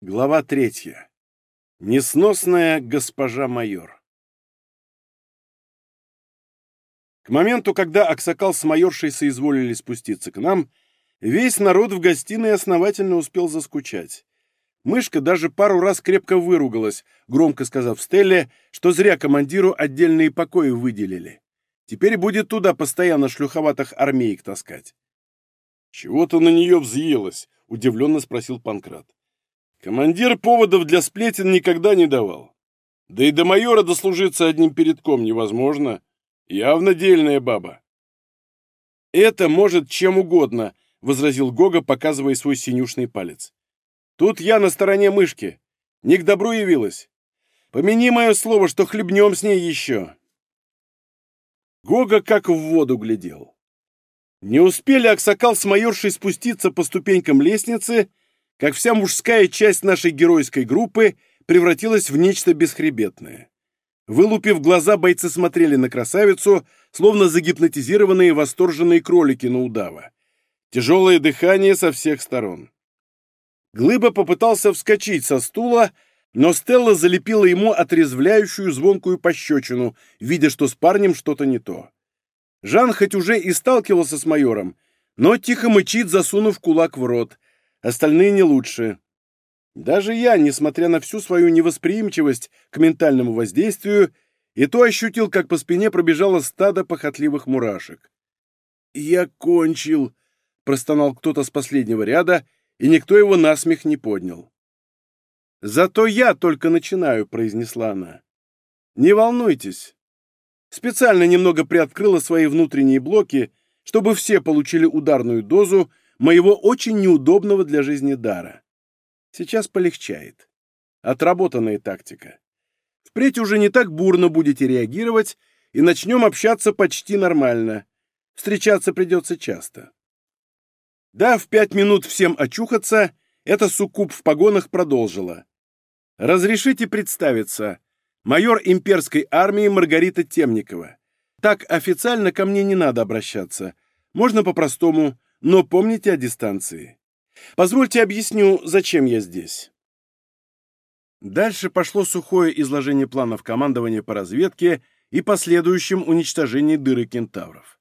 Глава третья. Несносная госпожа майор. К моменту, когда Аксакал с майоршей соизволили спуститься к нам, весь народ в гостиной основательно успел заскучать. Мышка даже пару раз крепко выругалась, громко сказав Стелле, что зря командиру отдельные покои выделили. Теперь будет туда постоянно шлюховатых армеек таскать. «Чего ты на нее взъелась?» — удивленно спросил Панкрат. Командир поводов для сплетен никогда не давал. Да и до майора дослужиться одним передком невозможно. Явно дельная баба. «Это может чем угодно», — возразил Гога, показывая свой синюшный палец. «Тут я на стороне мышки. Не к добру явилась. Помяни мое слово, что хлебнем с ней еще». Гога как в воду глядел. Не успели Аксакал с майоршей спуститься по ступенькам лестницы, как вся мужская часть нашей геройской группы превратилась в нечто бесхребетное. Вылупив глаза, бойцы смотрели на красавицу, словно загипнотизированные восторженные кролики на удава. Тяжелое дыхание со всех сторон. Глыба попытался вскочить со стула, но Стелла залепила ему отрезвляющую звонкую пощечину, видя, что с парнем что-то не то. Жан хоть уже и сталкивался с майором, но тихо мычит, засунув кулак в рот, остальные не лучше. Даже я, несмотря на всю свою невосприимчивость к ментальному воздействию, и то ощутил, как по спине пробежало стадо похотливых мурашек. «Я кончил», — простонал кто-то с последнего ряда, и никто его насмех не поднял. «Зато я только начинаю», — произнесла она. «Не волнуйтесь». Специально немного приоткрыла свои внутренние блоки, чтобы все получили ударную дозу моего очень неудобного для жизни дара. Сейчас полегчает. Отработанная тактика. Впредь уже не так бурно будете реагировать, и начнем общаться почти нормально. Встречаться придется часто. Да, в пять минут всем очухаться, эта суккуб в погонах продолжила. Разрешите представиться. Майор имперской армии Маргарита Темникова. Так официально ко мне не надо обращаться. Можно по-простому но помните о дистанции. Позвольте объясню, зачем я здесь. Дальше пошло сухое изложение планов командования по разведке и последующем уничтожении дыры кентавров.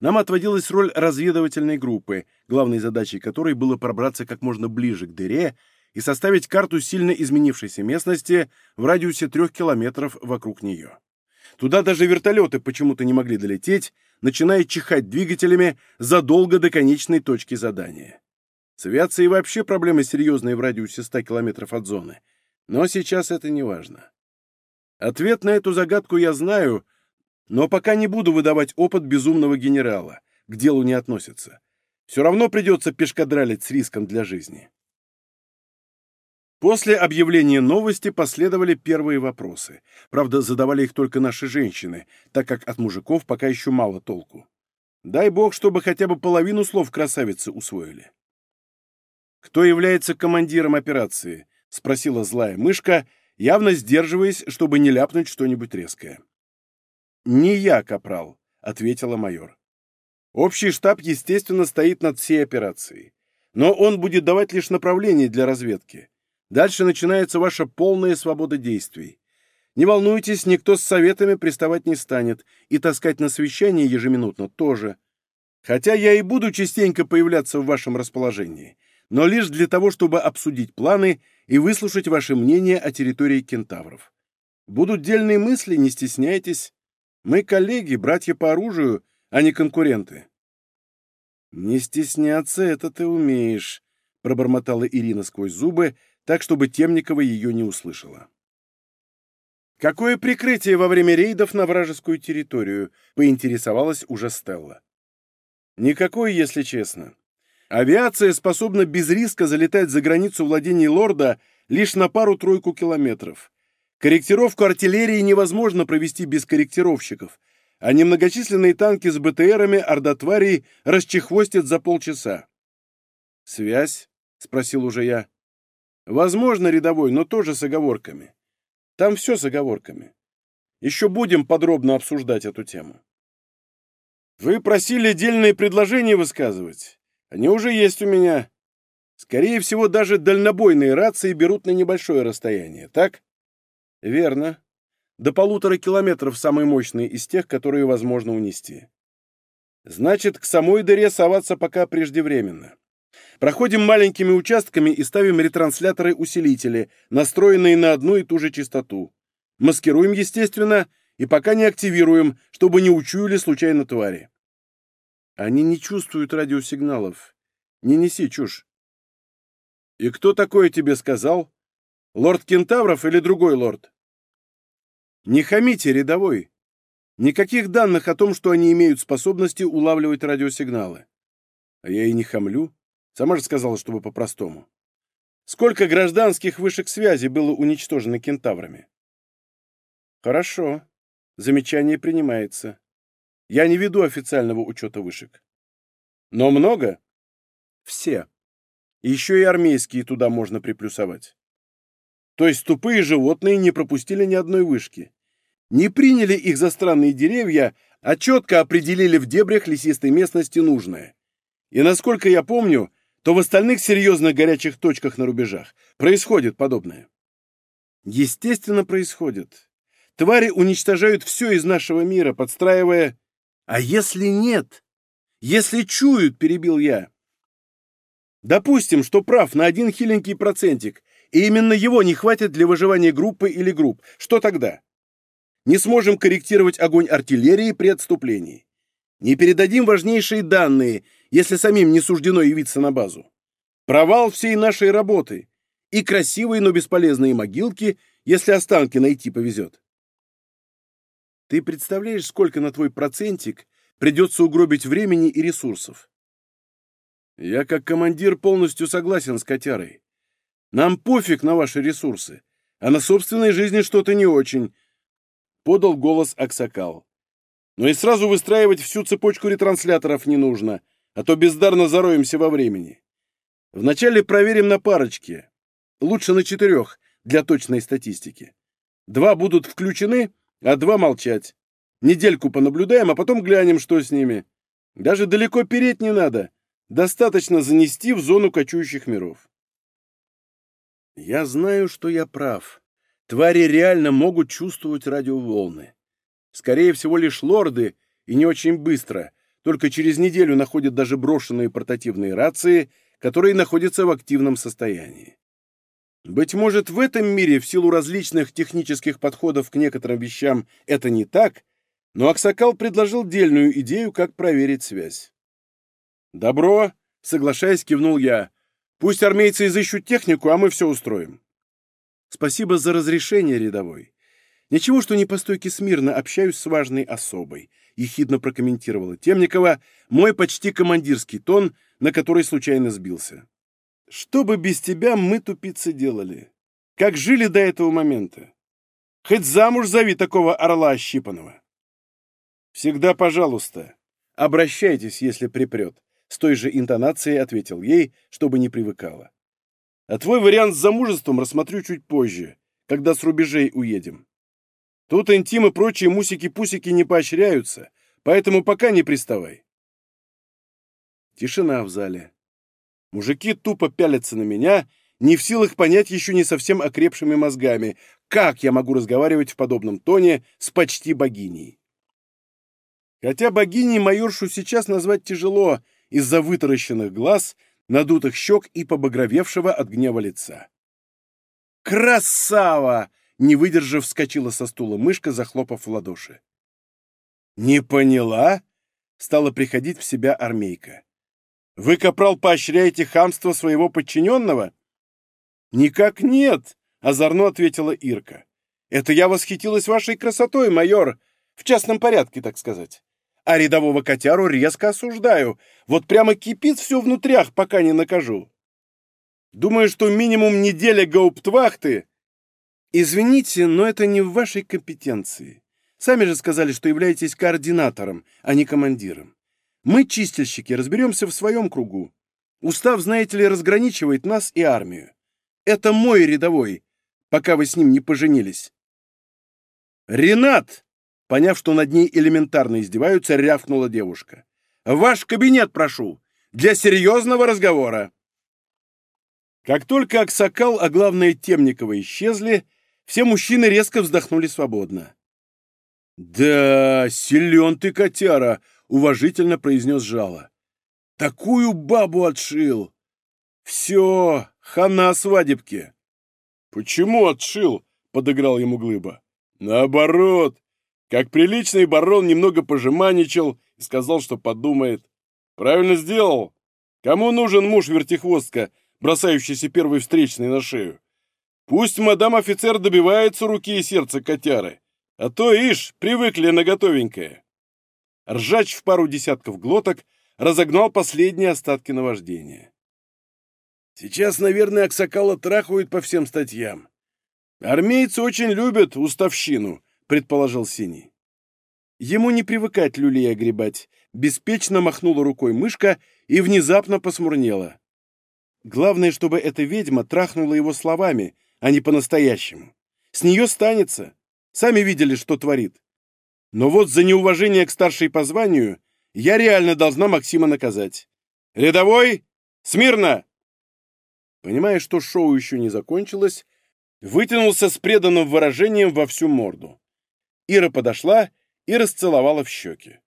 Нам отводилась роль разведывательной группы, главной задачей которой было пробраться как можно ближе к дыре и составить карту сильно изменившейся местности в радиусе трех километров вокруг нее. Туда даже вертолеты почему-то не могли долететь, начиная чихать двигателями задолго до конечной точки задания. С авиацией вообще проблемы серьезные в радиусе 100 километров от зоны. Но сейчас это не важно. Ответ на эту загадку я знаю, но пока не буду выдавать опыт безумного генерала. К делу не относится. Все равно придется пешкадралить с риском для жизни. После объявления новости последовали первые вопросы. Правда, задавали их только наши женщины, так как от мужиков пока еще мало толку. Дай бог, чтобы хотя бы половину слов красавицы усвоили. «Кто является командиром операции?» — спросила злая мышка, явно сдерживаясь, чтобы не ляпнуть что-нибудь резкое. «Не я, капрал», — ответила майор. «Общий штаб, естественно, стоит над всей операцией, но он будет давать лишь направление для разведки» Дальше начинается ваша полная свобода действий. Не волнуйтесь, никто с советами приставать не станет, и таскать на совещание ежеминутно тоже. Хотя я и буду частенько появляться в вашем расположении, но лишь для того, чтобы обсудить планы и выслушать ваше мнение о территории кентавров. Будут дельные мысли, не стесняйтесь. Мы коллеги, братья по оружию, а не конкуренты. «Не стесняться это ты умеешь», — пробормотала Ирина сквозь зубы, так, чтобы Темникова ее не услышала. «Какое прикрытие во время рейдов на вражескую территорию?» — поинтересовалась уже Стелла. «Никакое, если честно. Авиация способна без риска залетать за границу владений лорда лишь на пару-тройку километров. Корректировку артиллерии невозможно провести без корректировщиков, а немногочисленные танки с БТРами ордотварей расчехвостят за полчаса». «Связь?» — спросил уже я. Возможно, рядовой, но тоже с оговорками. Там все с оговорками. Еще будем подробно обсуждать эту тему. Вы просили отдельные предложения высказывать. Они уже есть у меня. Скорее всего, даже дальнобойные рации берут на небольшое расстояние, так? Верно. До полутора километров самые мощные из тех, которые возможно унести. Значит, к самой дыре соваться пока преждевременно. Проходим маленькими участками и ставим ретрансляторы-усилители, настроенные на одну и ту же частоту. Маскируем, естественно, и пока не активируем, чтобы не учуяли случайно твари. Они не чувствуют радиосигналов. Не неси чушь. И кто такое тебе сказал? Лорд Кентавров или другой лорд? Не хамите, рядовой. Никаких данных о том, что они имеют способности улавливать радиосигналы. А я и не хамлю. Сама же сказала, чтобы по-простому. Сколько гражданских вышек связи было уничтожено кентаврами? Хорошо. Замечание принимается. Я не веду официального учета вышек. Но много? Все. Еще и армейские туда можно приплюсовать. То есть тупые животные не пропустили ни одной вышки не приняли их за странные деревья, а четко определили в дебрях лесистой местности нужное. И насколько я помню, то в остальных серьезных горячих точках на рубежах происходит подобное. Естественно, происходит. Твари уничтожают все из нашего мира, подстраивая... А если нет? Если чуют, перебил я. Допустим, что прав на один хиленький процентик, и именно его не хватит для выживания группы или групп. Что тогда? не сможем корректировать огонь артиллерии при отступлении. Не передадим важнейшие данные, если самим не суждено явиться на базу. Провал всей нашей работы. И красивые, но бесполезные могилки, если останки найти повезет. Ты представляешь, сколько на твой процентик придется угробить времени и ресурсов? Я как командир полностью согласен с котярой. Нам пофиг на ваши ресурсы, а на собственной жизни что-то не очень, подал голос Аксакал. Но и сразу выстраивать всю цепочку ретрансляторов не нужно, а то бездарно зароемся во времени. Вначале проверим на парочке. Лучше на четырех, для точной статистики. Два будут включены, а два молчать. Недельку понаблюдаем, а потом глянем, что с ними. Даже далеко переть не надо. Достаточно занести в зону кочующих миров. Я знаю, что я прав. Твари реально могут чувствовать радиоволны. Скорее всего, лишь лорды, и не очень быстро, только через неделю находят даже брошенные портативные рации, которые находятся в активном состоянии. Быть может, в этом мире, в силу различных технических подходов к некоторым вещам, это не так, но Аксакал предложил дельную идею, как проверить связь. «Добро», — соглашаясь, кивнул я. «Пусть армейцы изыщут технику, а мы все устроим». Спасибо за разрешение, рядовой. Ничего, что не по стойке смирно общаюсь с важной особой, ехидно прокомментировала Темникова мой почти командирский тон, на который случайно сбился. Что бы без тебя мы, тупицы, делали? Как жили до этого момента? Хоть замуж зови такого орла ощипанного. Всегда пожалуйста. Обращайтесь, если припрет. С той же интонацией ответил ей, чтобы не привыкала. А твой вариант с замужеством рассмотрю чуть позже, когда с рубежей уедем. Тут интим и прочие мусики-пусики не поощряются, поэтому пока не приставай. Тишина в зале. Мужики тупо пялятся на меня, не в силах понять еще не совсем окрепшими мозгами, как я могу разговаривать в подобном тоне с почти богиней. Хотя богиней майоршу сейчас назвать тяжело из-за вытаращенных глаз надутых щек и побагровевшего от гнева лица. «Красава!» — не выдержав, вскочила со стула мышка, захлопав в ладоши. «Не поняла?» — стала приходить в себя армейка. «Вы, капрал, поощряете хамство своего подчиненного?» «Никак нет», — озорно ответила Ирка. «Это я восхитилась вашей красотой, майор, в частном порядке, так сказать а рядового котяру резко осуждаю. Вот прямо кипит все внутрях, пока не накажу. Думаю, что минимум неделя гауптвахты... Извините, но это не в вашей компетенции. Сами же сказали, что являетесь координатором, а не командиром. Мы, чистильщики, разберемся в своем кругу. Устав, знаете ли, разграничивает нас и армию. Это мой рядовой, пока вы с ним не поженились. «Ренат!» Поняв, что над ней элементарно издеваются, рявкнула девушка. «В ваш кабинет прошу! Для серьезного разговора!» Как только Аксакал, а главное Темникова исчезли, все мужчины резко вздохнули свободно. «Да, силен ты, котяра!» — уважительно произнес Жало. «Такую бабу отшил! Все, хана свадебки!» «Почему отшил?» — подыграл ему Глыба. «Наоборот, как приличный барон немного пожеманничал и сказал, что подумает. Правильно сделал. Кому нужен муж-вертихвостка, бросающийся первый встречный на шею? Пусть мадам-офицер добивается руки и сердца котяры, а то, ишь, привыкли на готовенькое. Ржач в пару десятков глоток разогнал последние остатки наваждения. Сейчас, наверное, Аксакала трахают по всем статьям. Армейцы очень любят уставщину, предположил Синий. Ему не привыкать люлей огребать. Беспечно махнула рукой мышка и внезапно посмурнела. Главное, чтобы эта ведьма трахнула его словами, а не по-настоящему. С нее станется. Сами видели, что творит. Но вот за неуважение к старшей по званию я реально должна Максима наказать. «Рядовой! Смирно!» Понимая, что шоу еще не закончилось, вытянулся с преданным выражением во всю морду. Ира подошла и расцеловала в щеки.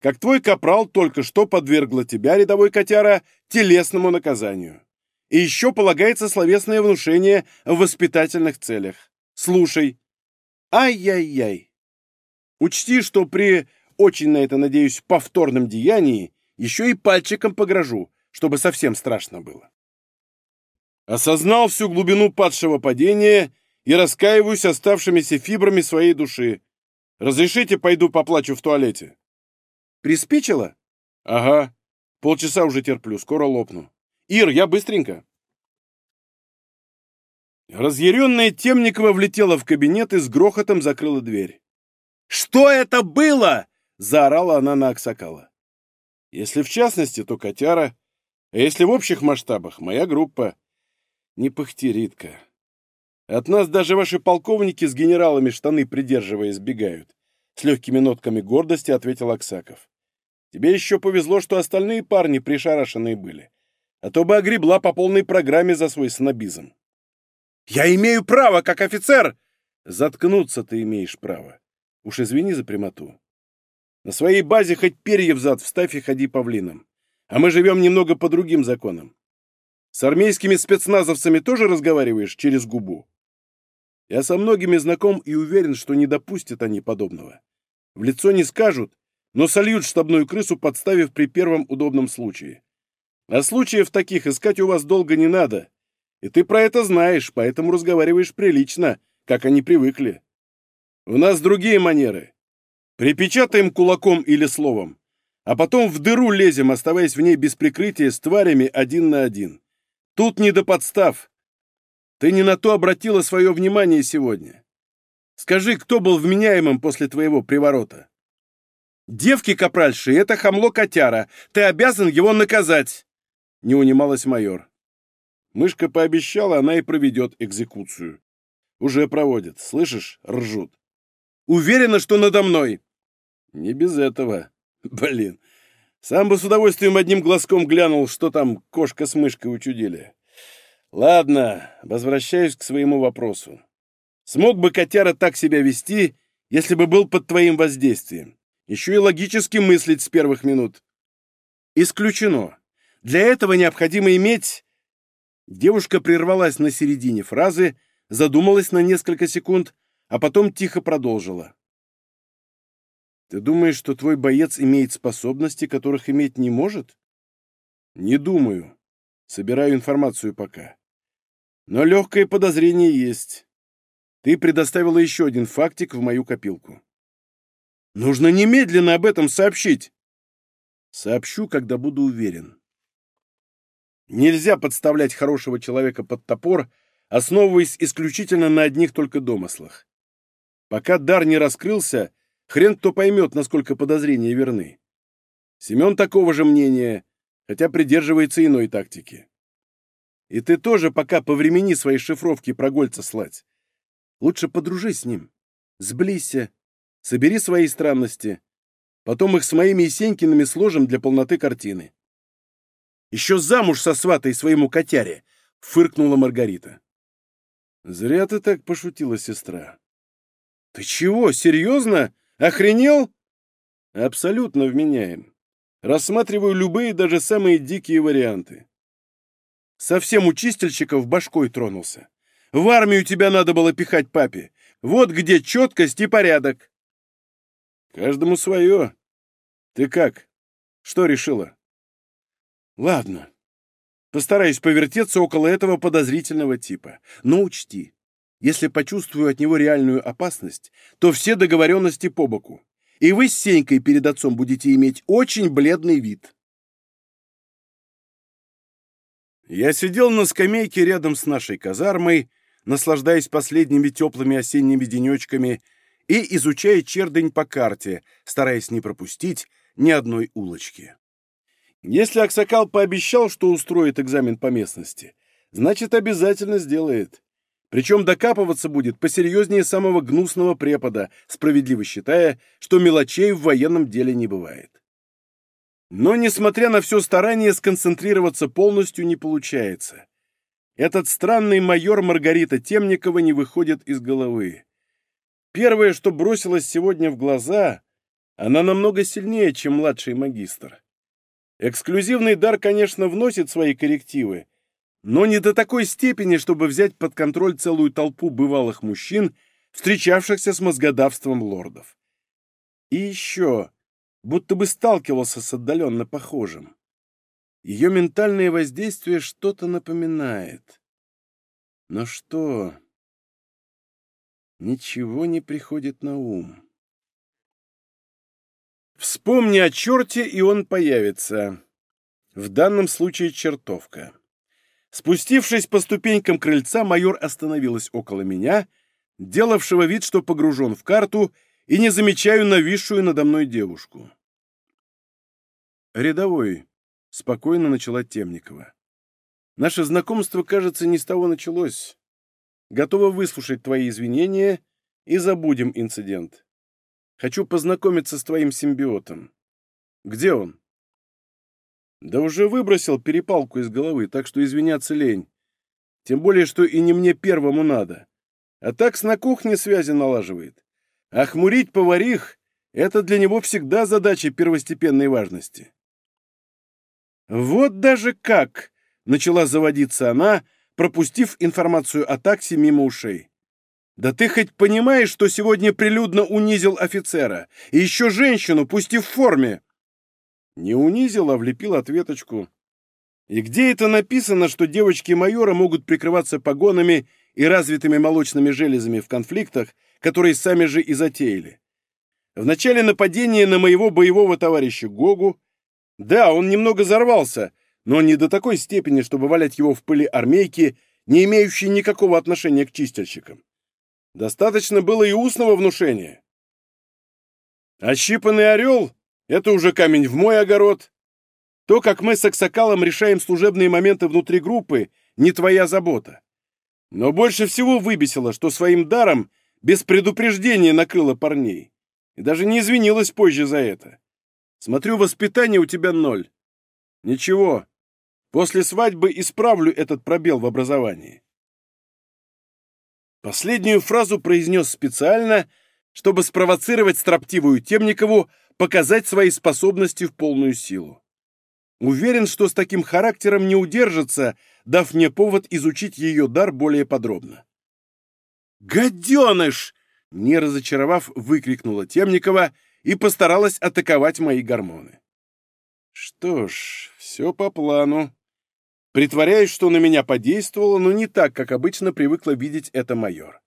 «Как твой капрал только что подвергла тебя, рядовой котяра, телесному наказанию. И еще полагается словесное внушение в воспитательных целях. Слушай. Ай-яй-яй. Учти, что при, очень на это надеюсь, повторном деянии еще и пальчиком погрожу, чтобы совсем страшно было. Осознал всю глубину падшего падения и раскаиваюсь оставшимися фибрами своей души. Разрешите, пойду поплачу в туалете?» «Приспичило?» «Ага. Полчаса уже терплю, скоро лопну. Ир, я быстренько». Разъяренная Темникова влетела в кабинет и с грохотом закрыла дверь. «Что это было?» — заорала она на Аксакала. «Если в частности, то котяра, а если в общих масштабах, моя группа. Не пыхти, Ритка. От нас даже ваши полковники с генералами штаны придерживая избегают. С легкими нотками гордости ответил Аксаков. Тебе еще повезло, что остальные парни пришарашенные были. А то бы огребла по полной программе за свой снобизм. Я имею право, как офицер! Заткнуться ты имеешь право. Уж извини за прямоту. На своей базе хоть перья взад вставь и ходи павлином. А мы живем немного по другим законам. С армейскими спецназовцами тоже разговариваешь через губу? Я со многими знаком и уверен, что не допустят они подобного. В лицо не скажут, но сольют штабную крысу, подставив при первом удобном случае. А случаев таких искать у вас долго не надо. И ты про это знаешь, поэтому разговариваешь прилично, как они привыкли. У нас другие манеры. Припечатаем кулаком или словом, а потом в дыру лезем, оставаясь в ней без прикрытия с тварями один на один. Тут не до подстав. Ты не на то обратила свое внимание сегодня. Скажи, кто был вменяемым после твоего приворота? Девки капральши — это хамло-котяра. Ты обязан его наказать!» Не унималась майор. Мышка пообещала, она и проведет экзекуцию. Уже проводит, слышишь, ржут. Уверена, что надо мной. Не без этого. Блин. Сам бы с удовольствием одним глазком глянул, что там кошка с мышкой учудили. Ладно, возвращаюсь к своему вопросу. Смог бы котяра так себя вести, если бы был под твоим воздействием? Еще и логически мыслить с первых минут. Исключено. Для этого необходимо иметь... Девушка прервалась на середине фразы, задумалась на несколько секунд, а потом тихо продолжила. «Ты думаешь, что твой боец имеет способности, которых иметь не может?» «Не думаю. Собираю информацию пока. Но легкое подозрение есть. Ты предоставила еще один фактик в мою копилку. Нужно немедленно об этом сообщить. Сообщу, когда буду уверен. Нельзя подставлять хорошего человека под топор, основываясь исключительно на одних только домыслах. Пока дар не раскрылся, хрен кто поймет, насколько подозрения верны. Семен такого же мнения, хотя придерживается иной тактики. И ты тоже пока повремени свои шифровки про Гольца слать. Лучше подружись с ним, сблизься, собери свои странности. Потом их с моими и сложим для полноты картины. Еще замуж со сватой своему котяре!» — фыркнула Маргарита. «Зря ты так пошутила, сестра». «Ты чего, серьезно? Охренел?» «Абсолютно вменяем. Рассматриваю любые, даже самые дикие варианты. Совсем у чистильщиков башкой тронулся. В армию тебя надо было пихать папе. Вот где четкость и порядок. Каждому свое. Ты как? Что решила? Ладно. Постараюсь повертеться около этого подозрительного типа. Но учти, если почувствую от него реальную опасность, то все договоренности по боку. И вы с Сенькой перед отцом будете иметь очень бледный вид. Я сидел на скамейке рядом с нашей казармой, наслаждаясь последними теплыми осенними денечками и изучая чердень по карте, стараясь не пропустить ни одной улочки. Если Аксакал пообещал, что устроит экзамен по местности, значит, обязательно сделает. Причем докапываться будет посерьезнее самого гнусного препода, справедливо считая, что мелочей в военном деле не бывает. Но, несмотря на все старание, сконцентрироваться полностью не получается. Этот странный майор Маргарита Темникова не выходит из головы. Первое, что бросилось сегодня в глаза, она намного сильнее, чем младший магистр. Эксклюзивный дар, конечно, вносит свои коррективы, но не до такой степени, чтобы взять под контроль целую толпу бывалых мужчин, встречавшихся с мозгодавством лордов. И еще будто бы сталкивался с отдаленно похожим. Ее ментальное воздействие что-то напоминает. Но что? Ничего не приходит на ум. Вспомни о черте, и он появится. В данном случае чертовка. Спустившись по ступенькам крыльца, майор остановилась около меня, делавшего вид, что погружен в карту, и не замечаю нависшую надо мной девушку. «Рядовой», — спокойно начала Темникова. «Наше знакомство, кажется, не с того началось. Готова выслушать твои извинения и забудем инцидент. Хочу познакомиться с твоим симбиотом. Где он?» «Да уже выбросил перепалку из головы, так что извиняться лень. Тем более, что и не мне первому надо. А так на кухне связи налаживает. А хмурить поварих — это для него всегда задача первостепенной важности. «Вот даже как!» — начала заводиться она, пропустив информацию о такси мимо ушей. «Да ты хоть понимаешь, что сегодня прилюдно унизил офицера, и еще женщину, пусть и в форме?» Не унизил, а влепил ответочку. «И где это написано, что девочки майора могут прикрываться погонами и развитыми молочными железами в конфликтах, которые сами же и затеяли. В начале нападения на моего боевого товарища Гогу, да, он немного взорвался, но не до такой степени, чтобы валять его в пыли армейки, не имеющие никакого отношения к чистильщикам. Достаточно было и устного внушения. Ощипанный орел — это уже камень в мой огород. То, как мы с Аксакалом решаем служебные моменты внутри группы, не твоя забота. Но больше всего выбесило, что своим даром без предупреждения накрыла парней. И даже не извинилась позже за это. Смотрю, воспитание у тебя ноль. Ничего, после свадьбы исправлю этот пробел в образовании. Последнюю фразу произнес специально, чтобы спровоцировать строптивую Темникову показать свои способности в полную силу. Уверен, что с таким характером не удержится, дав мне повод изучить ее дар более подробно. «Гаденыш!» — не разочаровав, выкрикнула Темникова и постаралась атаковать мои гормоны. Что ж, все по плану. Притворяюсь, что на меня подействовало, но не так, как обычно привыкла видеть это майор.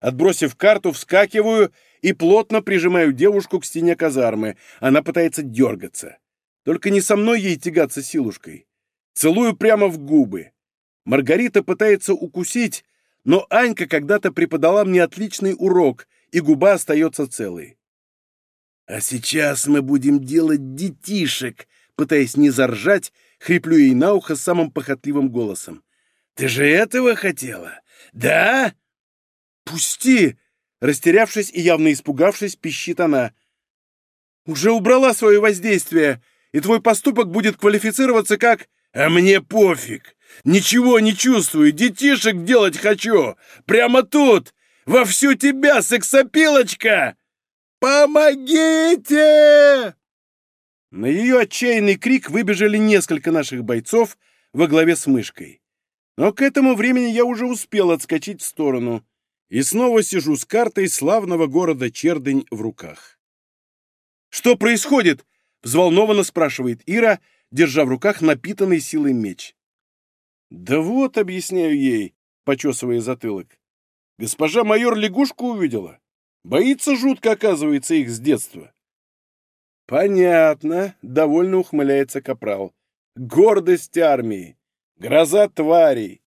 Отбросив карту, вскакиваю и плотно прижимаю девушку к стене казармы. Она пытается дергаться. Только не со мной ей тягаться силушкой. Целую прямо в губы. Маргарита пытается укусить, но Анька когда-то преподала мне отличный урок, и губа остается целой. «А сейчас мы будем делать детишек», пытаясь не заржать, хриплю ей на ухо самым похотливым голосом. «Ты же этого хотела? Да?» «Пусти!» Растерявшись и явно испугавшись, пищит она. «Уже убрала свое воздействие, и твой поступок будет квалифицироваться как...» А мне пофиг. Ничего не чувствую, детишек делать хочу. Прямо тут, во всю тебя, сексопилочка! Помогите!» На ее отчаянный крик выбежали несколько наших бойцов во главе с мышкой. Но к этому времени я уже успел отскочить в сторону и снова сижу с картой славного города Чердынь в руках. «Что происходит?» — взволнованно спрашивает Ира, держа в руках напитанный силой меч. «Да вот», — объясняю ей, почесывая затылок, — «госпожа майор лягушку увидела. Боится жутко, оказывается, их с детства». «Понятно», — довольно ухмыляется капрал. «Гордость армии! Гроза тварей!»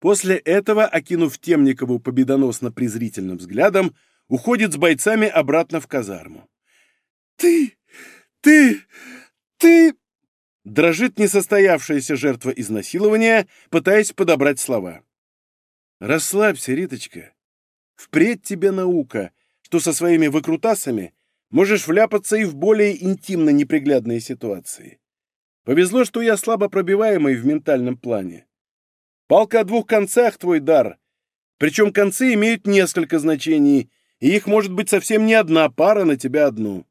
После этого, окинув Темникову победоносно-презрительным взглядом, уходит с бойцами обратно в казарму. «Ты! Ты! Ты!» Дрожит несостоявшаяся жертва изнасилования, пытаясь подобрать слова. «Расслабься, Риточка. Впредь тебе наука, что со своими выкрутасами можешь вляпаться и в более интимно неприглядные ситуации. Повезло, что я слабо пробиваемый в ментальном плане. Палка о двух концах твой дар. Причем концы имеют несколько значений, и их может быть совсем не одна пара на тебя одну.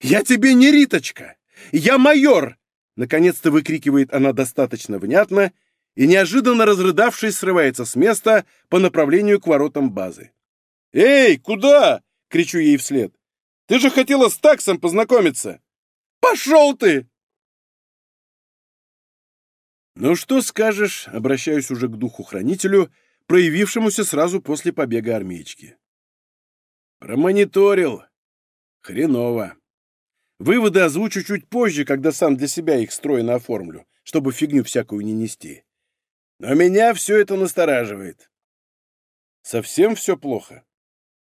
«Я тебе не Риточка! Я майор!» Наконец-то выкрикивает она достаточно внятно и, неожиданно разрыдавшись, срывается с места по направлению к воротам базы. «Эй, куда?» — кричу ей вслед. «Ты же хотела с таксом познакомиться!» «Пошел ты!» «Ну что скажешь?» — обращаюсь уже к духу-хранителю, проявившемуся сразу после побега армеечки. «Промониторил. Хреново. Выводы озвучу чуть позже, когда сам для себя их стройно оформлю, чтобы фигню всякую не нести. Но меня все это настораживает». «Совсем все плохо?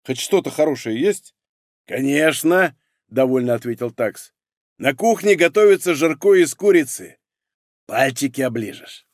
Хоть что-то хорошее есть?» «Конечно!» — довольно ответил Такс. «На кухне готовится жаркое из курицы. Пальчики оближешь.